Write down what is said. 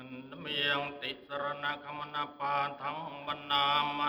หันเมียงติสรณคมนาปาทังบรรณามา